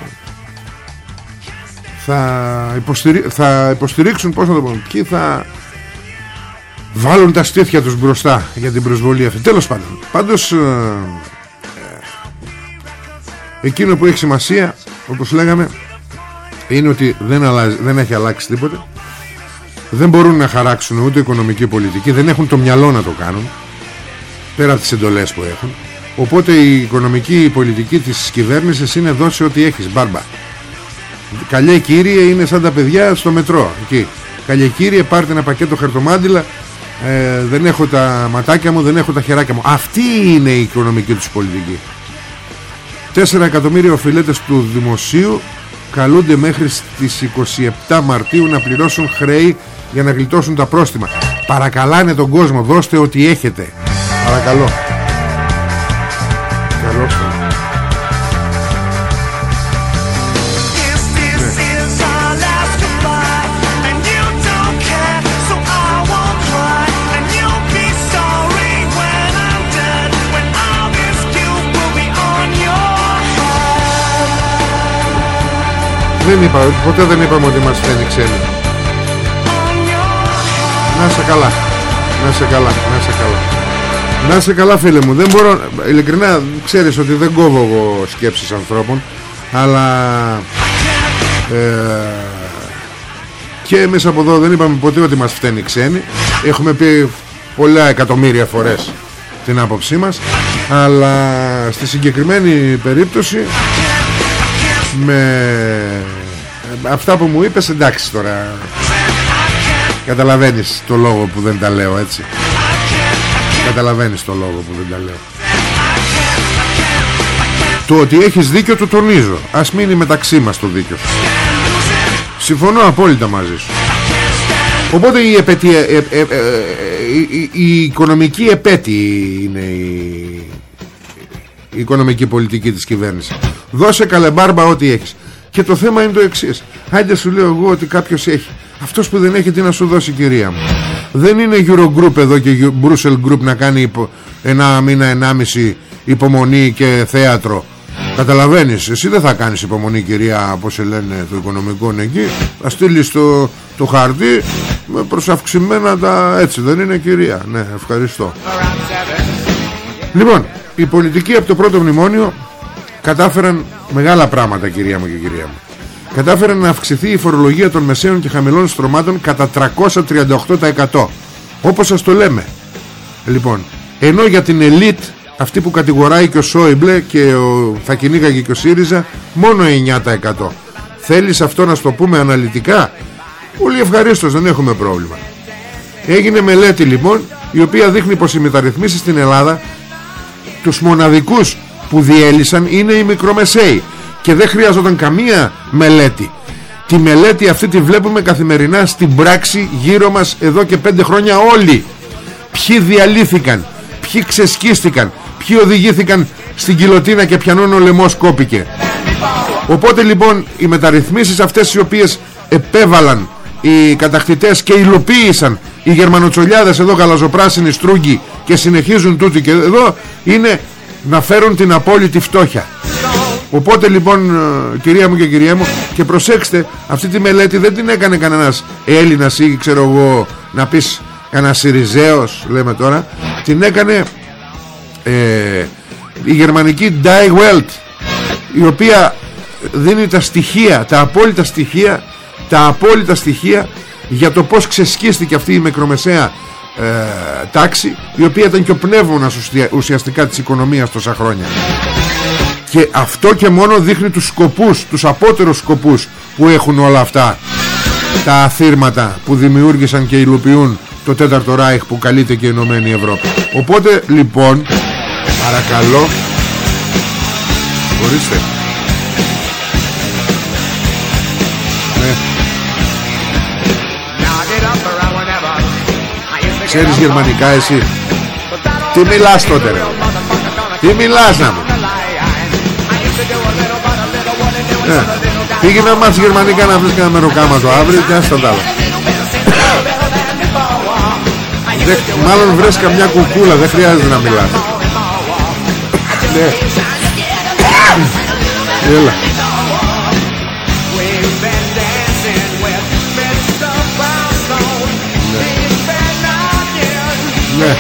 θα, υποστηρί... θα υποστηρίξουν πώς να το πούμε ποιοι θα βάλουν τα στήθια τους μπροστά για την προσβολή αυτή. Τέλος πάντων πάντως ε, ε, εκείνο που έχει σημασία όπως λέγαμε είναι ότι δεν, αλλάζει, δεν έχει αλλάξει τίποτα δεν μπορούν να χαράξουν ούτε οικονομική πολιτική δεν έχουν το μυαλό να το κάνουν πέρα από τις εντολές που έχουν. Οπότε η οικονομική πολιτική της κυβέρνησης είναι δώσει ό,τι έχεις μπάρμπα Καλέ κύριε είναι σαν τα παιδιά στο μετρό εκεί. Καλέ κύριε πάρτε ένα πακέτο χαρτομάντιλα ε, Δεν έχω τα ματάκια μου Δεν έχω τα χεράκια μου Αυτή είναι η οικονομική τους πολιτική 4 εκατομμύρια οφειλέτες του δημοσίου καλούνται μέχρι στις 27 Μαρτίου να πληρώσουν χρέη για να γλιτώσουν τα πρόστιμα. Παρακαλάνε τον κόσμο, δώστε ό,τι έχετε. Παρακαλώ. Καλώς Δεν είπα, ποτέ δεν είπαμε ότι μας φαίνει ξένοι. on your head. Να σε καλά. Να σε καλά, να σε καλά. Να σε καλά φίλε μου Δεν μπορώ, ειλικρινά ξέρεις ότι δεν κόβω εγώ σκέψεις ανθρώπων Αλλά ε, και εμείς από εδώ δεν είπαμε ποτέ ότι μας φταίνει ξένοι έχουμε πει πολλά εκατομμύρια φορές την άποψή μας αλλά στη συγκεκριμένη περίπτωση με αυτά που μου είπες εντάξει τώρα. Καταλαβαίνεις το λόγο που δεν τα λέω έτσι. Καταλαβαίνεις το λόγο που δεν τα λέω. Το ότι έχεις δίκιο το τονίζω. Ας μείνει μεταξύ μας το δίκιο. Σου συμφωνώ απόλυτα μαζί σου. Οπότε η, επαιτία, ε, ε, ε, η, η οικονομική επέτη είναι η, η οικονομική πολιτική της κυβέρνησης. Δώσε καλεμπάρμπα ό,τι έχεις. Και το θέμα είναι το εξής. Άντε σου λέω εγώ ότι κάποιος έχει. Αυτός που δεν έχει τι να σου δώσει κυρία μου. Δεν είναι Eurogroup εδώ και Brussels Group να κάνει υπο, ένα μήνα, ενάμιση υπομονή και θέατρο. Καταλαβαίνεις, εσύ δεν θα κάνεις υπομονή κυρία Πώς σε λένε το οικονομικό εκεί. Θα στείλεις το, το χαρτί Με προσαυξημένα τα έτσι δεν είναι κυρία. Ναι ευχαριστώ Λοιπόν η πολιτική από το πρώτο μνημόνιο Κατάφεραν μεγάλα πράγματα κυρία μου και κυρία μου. Κατάφεραν να αυξηθεί η φορολογία των μεσαίων και χαμηλών στρωμάτων κατά 338% Όπως σας το λέμε. Λοιπόν Ενώ για την ελίτ αυτή που κατηγοράει και ο Σόιμπλε και ο, θα κυνήγαγε και ο ΣΥΡΙΖΑ μόνο 9% Θέλεις αυτό να στο πούμε αναλυτικά; Πολύ ευχαρίστως δεν έχουμε πρόβλημα. Έγινε μελέτη λοιπόν η οποία δείχνει πως οι μεταρρυθμίσεις στην Ελλάδα τους μοναδικούς που διέλυσαν είναι οι μικρομεσαίοι και δεν χρειαζόταν καμία μελέτη. Τη μελέτη αυτή τη βλέπουμε καθημερινά στην πράξη γύρω μας εδώ και πέντε χρόνια όλοι. Ποιοι διαλύθηκαν ποιοι ξεσκίστηκαν ποιοι οδηγήθηκαν στην κοιλωτίνα και πιανόν ο λαιμός κόπηκε. Οπότε λοιπόν οι μεταρρυθμίσεις αυτές οι οποίες επέβαλαν οι κατακτητές και υλοποίησαν οι γερμανοτσολιάδες εδώ γαλαζοπράσινοι στρούγκοι και συνεχίζουν τούτοι και εδώ είναι να φέρουν την απόλυτη φτώχεια. Οπότε λοιπόν ε, κυρία μου και κυρία μου Και προσέξτε αυτή τη μελέτη δεν την έκανε κανένας Έλληνας ή ξέρω εγώ Να πεις κανένας Σιριζέος Λέμε τώρα. Την έκανε ε, η γερμανική Die Welt Η οποία δίνει τα στοιχεία Τα απόλυτα στοιχεία Τα απόλυτα στοιχεία Για το πως ξεσκίστηκε αυτή η μικρομεσαία ε, τάξη η οποία ήταν και ο πνεύμονας ουσιαστικά της οικονομίας τόσα χρόνια. Και αυτό και μόνο δείχνει τους σκοπούς τους απότερους σκοπούς που έχουν όλα αυτά τα αθήρματα που δημιούργησαν και υλοποιούν το τέταρτο Ράιχ που καλείται και η Ενωμένη Ευρώπη. Οπότε λοιπόν παρακαλώ ορίστε Ξέρεις γερμανικά εσύ; Τι μιλάς τότε ρε; Τι μιλάς να μου; Ναι. Πήγε να μάθεις γερμανικά να βρεις κανένα μεροκάματο αύριο και άστα τα άλλα. Μάλλον βρες καμιά κουκούλα Δεν χρειάζεται να μιλάς. Ναι. Έλα Ναι.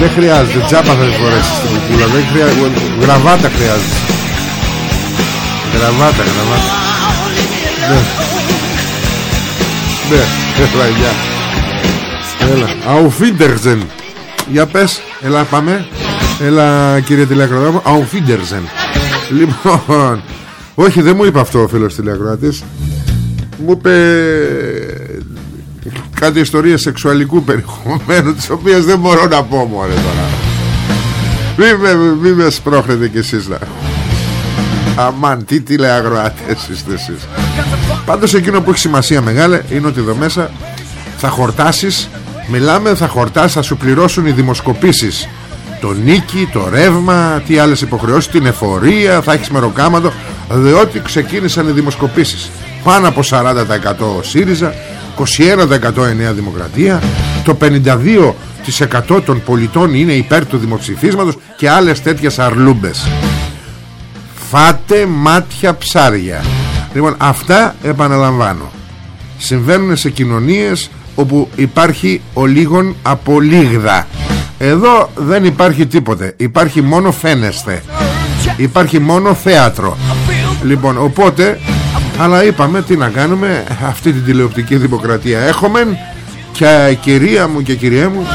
Δεν χρειάζεται, τζάμπα θα φορέσεις την κουκούλα. Δεν χρειάζεται, γραβάτα χρειάζεται Γραβάτα, γραβάτα. Ναι. Ναι, έλα, γεια. Έλα, Αουφίντερζεν Για πες, έλα πάμε. Έλα κύριε τηλεακροατά Αουφίντερζεν Λοιπόν Όχι δεν μου είπε αυτό ο φίλος τηλεακροατής Μου είπε κάτι ιστορίες σεξουαλικού περιεχομένου τις οποίες δεν μπορώ να πω μωρέ τώρα. Μη με, μη με σπρώχνετε κι εσείς να αμάν τι τηλεαγροατές είστε εσείς. Πάντως εκείνο που έχει σημασία μεγάλη είναι ότι εδώ μέσα θα χορτάσεις μιλάμε θα χορτάσεις θα σου πληρώσουν οι δημοσκοπήσεις. Το νίκη, το ρεύμα τι άλλες υποχρεώσεις, την εφορία θα έχεις μεροκάματο. Διότι ξεκίνησαν οι δημοσκοπήσεις πάνω από 40% ΣΥΡΙΖΑ 21% Νέα Δημοκρατία το 52% των πολιτών είναι υπέρ του δημοψηφίσματος και άλλες τέτοιες αρλούμπες. Φάτε μάτια ψάρια. Λοιπόν αυτά επαναλαμβάνω. Συμβαίνουν σε κοινωνίες όπου υπάρχει ο λίγον από λίγδα. Εδώ δεν υπάρχει τίποτε. Υπάρχει μόνο φαίνεστε. Υπάρχει μόνο θέατρο. Λοιπόν οπότε αλλά είπαμε τι να κάνουμε αυτή την τηλεοπτική δημοκρατία έχουμε και κυρία μου και κυρία μου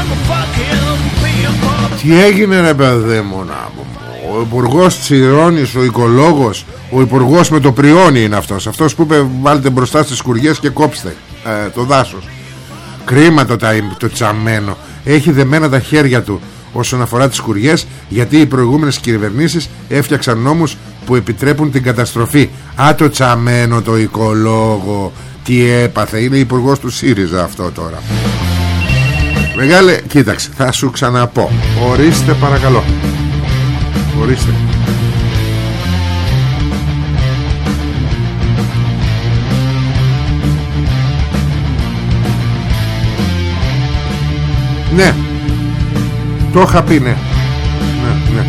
τι έγινε ρε παιδί μου να μου. Ο υπουργός Τσιρόνης, ο οικολόγος Ο υπουργός με το πριόνι είναι αυτός. Αυτός που είπε βάλτε μπροστά στις σκουριές και κόψτε ε, το δάσος. Κρίμα το, τα- το τσαμένο. Έχει δεμένα τα χέρια του όσον αφορά τις σκουριές γιατί οι προηγούμενες κυβερνήσεις έφτιαξαν νόμους που επιτρέπουν την καταστροφή Α το τσαμένο το οικολόγο τι έπαθε είναι υπουργός του ΣΥΡΙΖΑ αυτό τώρα Μεγάλε, κοίταξε, θα σου ξαναπώ. Ορίστε παρακαλώ. Ορίστε. Ναι. Το είχα πει, ναι. Ναι, ναι.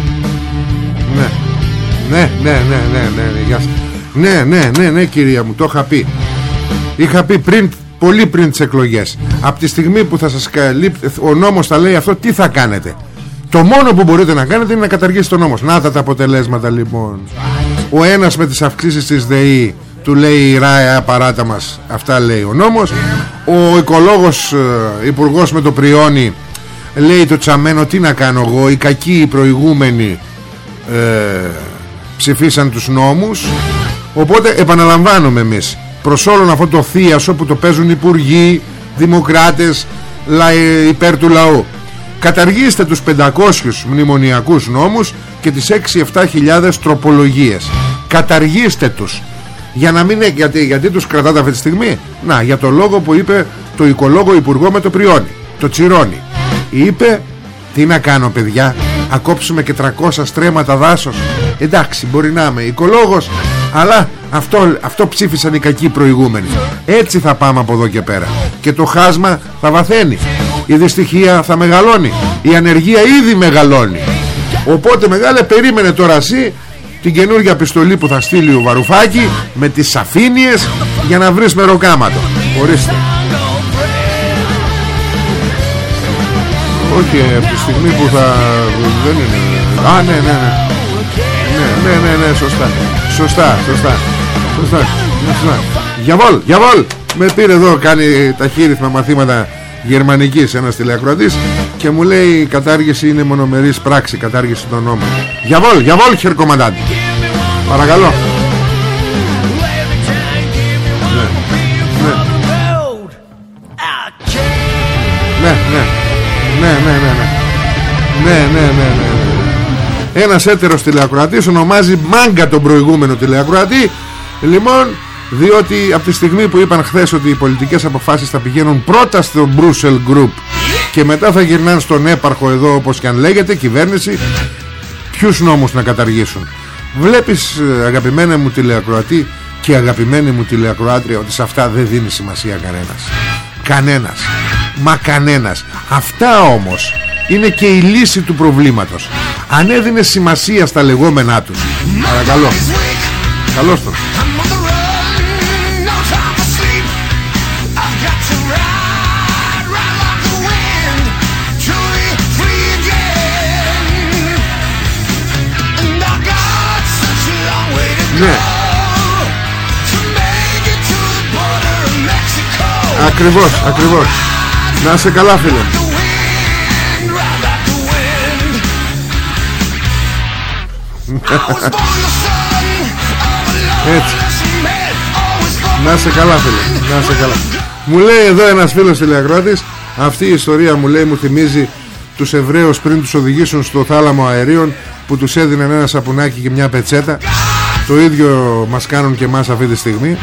Ναι. Ναι, ναι, ναι, ναι, ναι, ναι, γεια σας. Ναι, ναι, ναι, ναι, κυρία μου, το είχα πει. Είχα πει πριν, πολύ πριν τις εκλογές Από τη στιγμή που θα σας καλύπτει Ο νόμος θα λέει αυτό τι θα κάνετε; Το μόνο που μπορείτε να κάνετε είναι να καταργήσετε τον νόμο Να τα τα αποτελέσματα λοιπόν Ο ένας με τις αυξήσεις της ΔΕΗ Του λέει η ΡΑΕ απαράτα μας Αυτά λέει ο νόμος Ο οικολόγος ε, υπουργός με το πριόνι Λέει το τσαμένο τι να κάνω εγώ Οι κακοί οι προηγούμενοι ε, ψηφίσαν τους νόμους. Οπότε επαναλαμβάνουμε εμείς προς όλον αυτό το θίασο που το παίζουν υπουργοί, δημοκράτες λα- υπέρ του λαού. Καταργήστε τους 500 μνημονιακούς νόμους και τις 6-7 χιλιάδες τροπολογίες. Καταργήστε τους. Για να μην είναι, γιατί, γιατί τους κρατάτε αυτή τη στιγμή; Να για το λόγο που είπε το οικολόγο υπουργό με το πριόνι το τσιρόνι. Είπε τι να κάνω παιδιά Να κόψουμε και 300 στρέμματα δάσος. Εντάξει μπορεί να είμαι οικολόγος Αλλά αυτό, αυτό ψήφισαν οι κακοί προηγούμενοι. Έτσι θα πάμε από εδώ και πέρα. Και το χάσμα θα βαθαίνει. Η δυστυχία θα μεγαλώνει. Η ανεργία ήδη μεγαλώνει. Οπότε μεγάλε περίμενε τώρα εσύ την καινούργια επιστολή που θα στείλει ο Βαρουφάκη με τις σαφήνειες για να βρεις μεροκάματο. Ορίστε. Όχι, από τη στιγμή που θα... Δεν είναι... Α, ναι, ναι, ναι. Ναι, ναι, ναι, ναι, σωστά. Σωστά, σωστά. Σωστά, σωστά. Γιαβόλ, γιαβόλ. Με πήρε εδώ, κάνει ταχύρυθμα μαθήματα γερμανικής ένας τηλεακροατής και μου λέει η κατάργηση είναι μονομερής πράξη, κατάργηση των νόμων. Γιαβόλ, γιαβόλ, χερ κομμαντάντη. Παρακαλώ. Ναι, ναι. Ναι, ναι, ναι, ναι. Ναι, ναι, ναι, ναι. ναι. Ένας έτερος τηλεακροατής ονομάζει μάγκα τον προηγούμενο τηλεακροατή. Λοιπόν, διότι από τη στιγμή που είπαν χθες ότι οι πολιτικές αποφάσεις θα πηγαίνουν πρώτα στο Brussels Group και μετά θα γυρνάνε στον έπαρχο εδώ όπως και αν λέγεται κυβέρνηση ποιους νόμους να καταργήσουν βλέπεις ε, αγαπημένα μου τηλεακροατή και αγαπημένη μου τηλεακροάτρια ότι σε αυτά δεν δίνει σημασία κανένας κανένας μα κανένας. Αυτά όμως είναι και η λύση του προβλήματος. Αν έδινε σημασία στα λεγόμενά τους. Παρακαλώ. Καλώς τον. Ναι. Ακριβώς, ακριβώς Να σε καλά φίλε. Έτσι. Να σε καλά φίλε. Να σε καλά. Μου λέει εδώ ένας φίλος τηλεακρότης Αυτή η ιστορία μου λέει μου θυμίζει Τους Εβραίους πριν τους οδηγήσουν στο θάλαμο αερίων Που τους έδιναν ένα σαπουνάκι και μια πετσέτα. Το ίδιο μας κάνουν και εμάς αυτή τη στιγμή.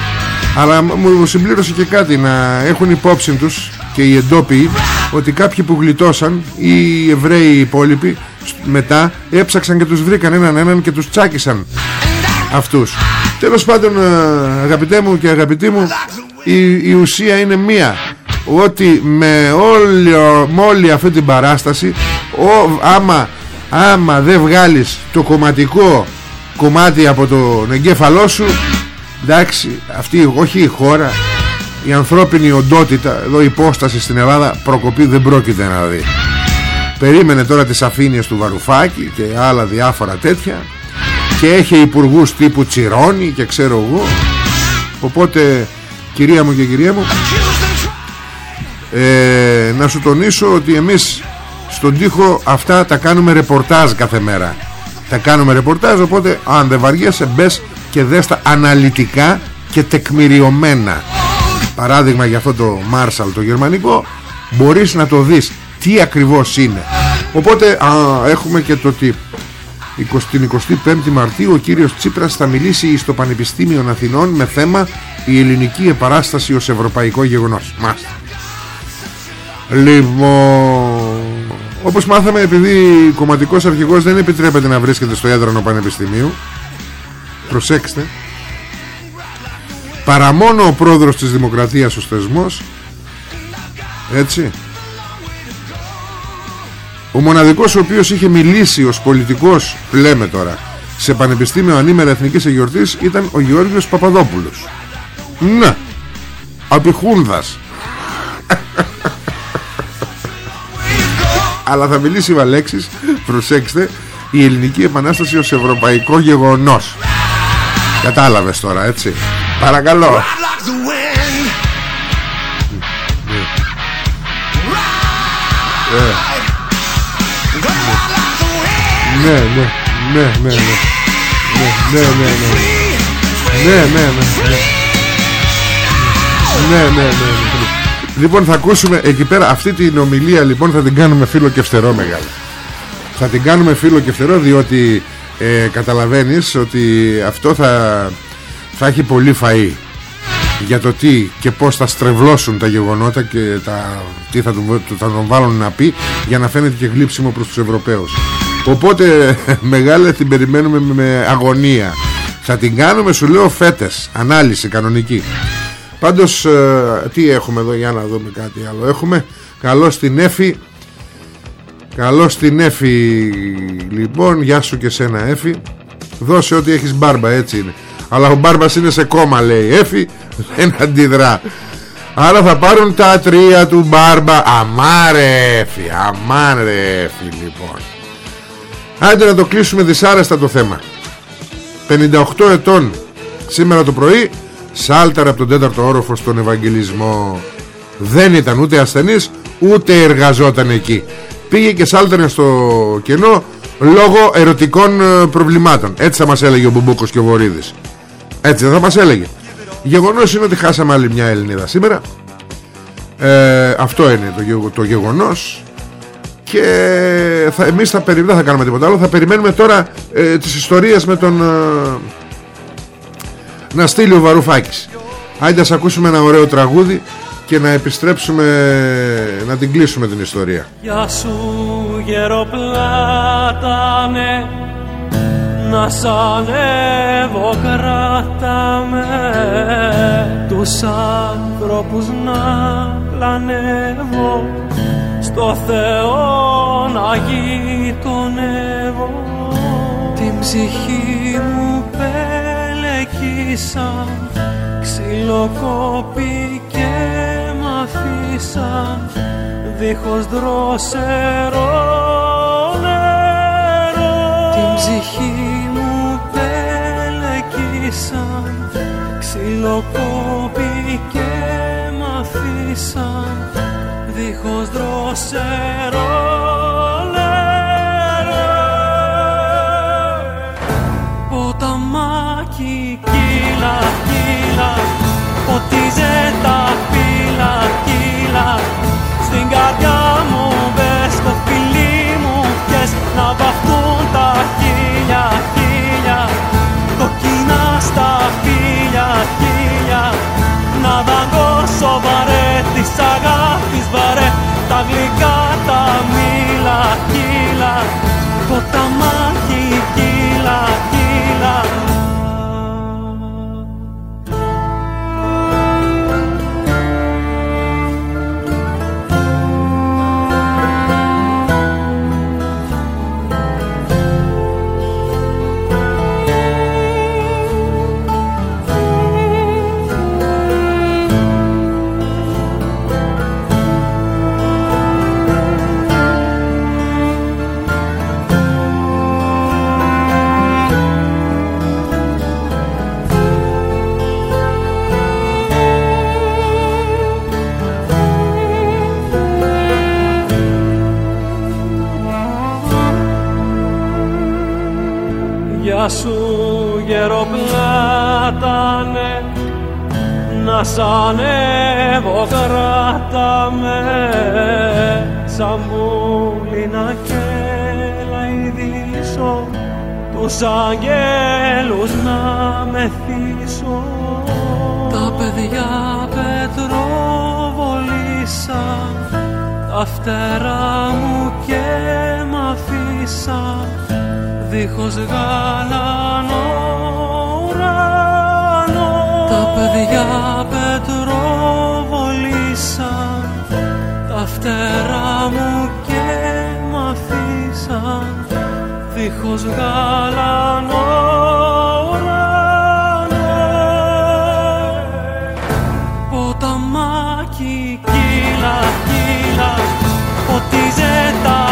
Αλλά μου συμπλήρωσε και κάτι Να έχουν υπόψη τους Και οι εντόπιοι Ότι κάποιοι που γλιτώσαν Οι Εβραίοι οι υπόλοιποι Μετά έψαξαν και τους βρήκαν έναν έναν Και τους τσάκισαν αυτούς. Τέλος πάντων ε, αγαπητέ μου και αγαπητοί μου η, η ουσία είναι μία. Ότι με όλη, με όλη αυτή την παράσταση ο, άμα, άμα δεν βγάλεις το κομματικό κομμάτι από τον εγκέφαλό σου Εντάξει αυτή όχι η χώρα η ανθρώπινη οντότητα εδώ η υπόσταση στην Ελλάδα προκοπή δεν πρόκειται να δει. Περίμενε τώρα τις αφήνειες του Βαρουφάκη και άλλα διάφορα τέτοια και έχει υπουργούς τύπου Τσιρόνι και ξέρω εγώ. Οπότε κυρία μου και κυρία μου ε, να σου τονίσω ότι εμείς στον τοίχο αυτά τα κάνουμε ρεπορτάζ κάθε μέρα. Τα κάνουμε ρεπορτάζ οπότε αν δεν βαριέσαι μπες και δες τα αναλυτικά και τεκμηριωμένα παράδειγμα για αυτό το Μάρσαλ το γερμανικό μπορείς να το δεις τι ακριβώς είναι. Οπότε α, έχουμε και το τι την 25η Μαρτίου ο κύριος Τσίπρας θα μιλήσει στο Πανεπιστήμιο Αθηνών με θέμα η ελληνική επαράσταση ως ευρωπαϊκό γεγονός Μάλιστα. Λοιπόν Όπως μάθαμε επειδή κομματικός αρχηγός δεν επιτρέπεται να βρίσκεται στο έδρανο πανεπιστημίου Προσέξτε Παρά μόνο ο πρόεδρος της Δημοκρατίας ο θεσμός Έτσι. Ο μοναδικός ο οποίος είχε μιλήσει ως πολιτικός Λέμε τώρα Σε πανεπιστήμιο ανήμερα εθνικής εγκορτής Ήταν ο Γεώργιος Παπαδόπουλος. Ναι. Απιχούνδας αλλά θα μιλήσει ο Αλέξης προσέξτε η ελληνική επανάσταση ως ευρωπαϊκό γεγονός. Κατάλαβες τώρα έτσι παρακαλώ. Ναι ναι ναι ναι ναι. Ναι ναι ναι ναι. Ναι ναι ναι ναι. Ναι ναι Λοιπόν θα ακούσουμε εκεί πέρα Αυτή την ομιλία λοιπόν θα την κάνουμε φίλο και φτερό μεγάλο Θα την κάνουμε φίλο και φτερό Διότι ε, καταλαβαίνεις Ότι αυτό θα Θα έχει πολύ φαΐ Για το τι και πως θα στρεβλώσουν Τα γεγονότα και τα, τι θα τον, θα τον βάλουν να πει Για να φαίνεται και γλύψιμο προς τους Ευρωπαίους. Οπότε μεγάλε την περιμένουμε με αγωνία. Θα την κάνουμε σου λέω φέτες. Ανάλυση κανονική. Πάντως ε, τι έχουμε εδώ για να δούμε κάτι άλλο. Έχουμε καλό στην Έφη. Καλό στην Έφη Λοιπόν. Γεια σου και σένα Έφη. Δώσε ό,τι έχεις μπάρμπα έτσι είναι Αλλά ο μπάρμπας είναι σε κόμμα λέει. Έφη δεν αντιδρά. Άρα θα πάρουν τα τρία του μπάρμπα. Αμάρε Έφη Αμάρε Έφη λοιπόν. Άντε να το κλείσουμε δυσάρεστα το θέμα. 58 ετών Σήμερα το πρωί σάλταρε από τον τέταρτο όροφο στον Ευαγγελισμό. Δεν ήταν ούτε ασθενής ούτε εργαζόταν εκεί. Πήγε και σάλταρε στο κενό λόγω ερωτικών ε, προβλημάτων. Έτσι θα μας έλεγε ο Μπουμπούκος και ο Βορύδης έτσι δεν θα μας έλεγε. Γεγονός είναι ότι χάσαμε άλλη μια Ελληνίδα σήμερα. Ε, αυτό είναι το, το γεγονός. Και θα, εμείς θα, δεν θα κάνουμε τίποτα άλλο. Θα περιμένουμε τώρα ε, τις ιστορίες με τον ε, να στείλει ο Βαρουφάκης. Άντε ας ακούσουμε ένα ωραίο τραγούδι και να επιστρέψουμε να την κλείσουμε την ιστορία. Γεια σου γεροπλάτανε να σ' ανέβω κράταμε τους άνθρωπους να πλανεύω στο Θεό να γειτονεύω. Την ψυχή μου πέρα κλείσαν Ξυλοκόπη και μ' αφήσαν Δίχως δρόσερο νερό Την ψυχή μου πελεκίσαν Ξυλοκόπη και μ' αφήσαν Δίχως δρόσερο κύλα, κύλα Ποτίζε τα φύλλα, κύλα Στην καρδιά μου να βαφτούν τα χίλια, χίλια. Κοκκίνα στα χίλια, χίλια. Να δαγκώσω βαρέ της αγάπης βαρέ. Τα γλυκά τα μήλα, κύλα Ποταμάκι, κύλα, κύλα να σ' ανέβω κράταμε σαν πουλί να κελαϊδίσω τους αγγέλους να μεθύσω τα παιδιά πετροβολήσαν τα φτερά μου και μ' αφήσαν δίχως γαλανό ουρανό. Τα παιδιά τα φτερά μου και μ' αφήσαν δίχως γαλανό ουρανό. Ποταμάκι κύλα κύλα ποτίζε τα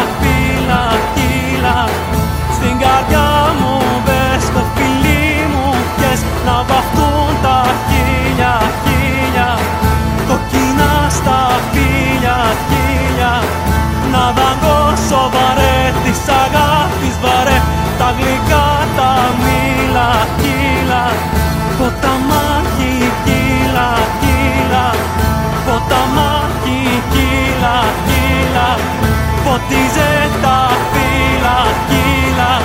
ποτίζε τα φύλλα κύλα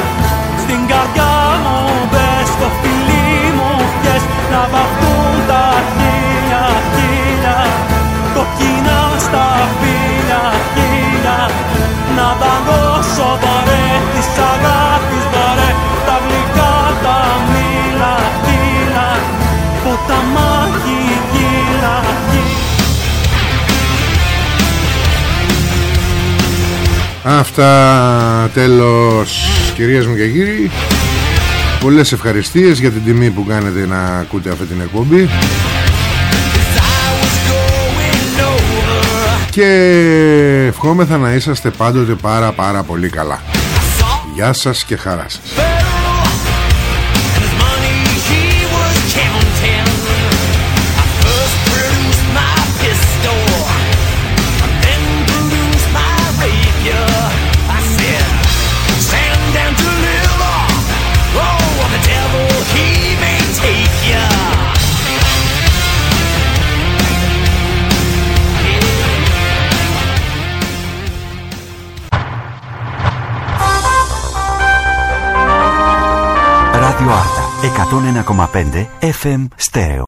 στην καρδιά μου μπες το φιλί Αυτά τέλος κυρίες μου και κύριοι. Πολλές ευχαριστίες για την τιμή που κάνετε να ακούτε αυτή την εκπομπή. Και ευχόμεθα να είσαστε πάντοτε πάρα πάρα πολύ καλά. Γεια σας και χαρά σας 101,5 FM στέο.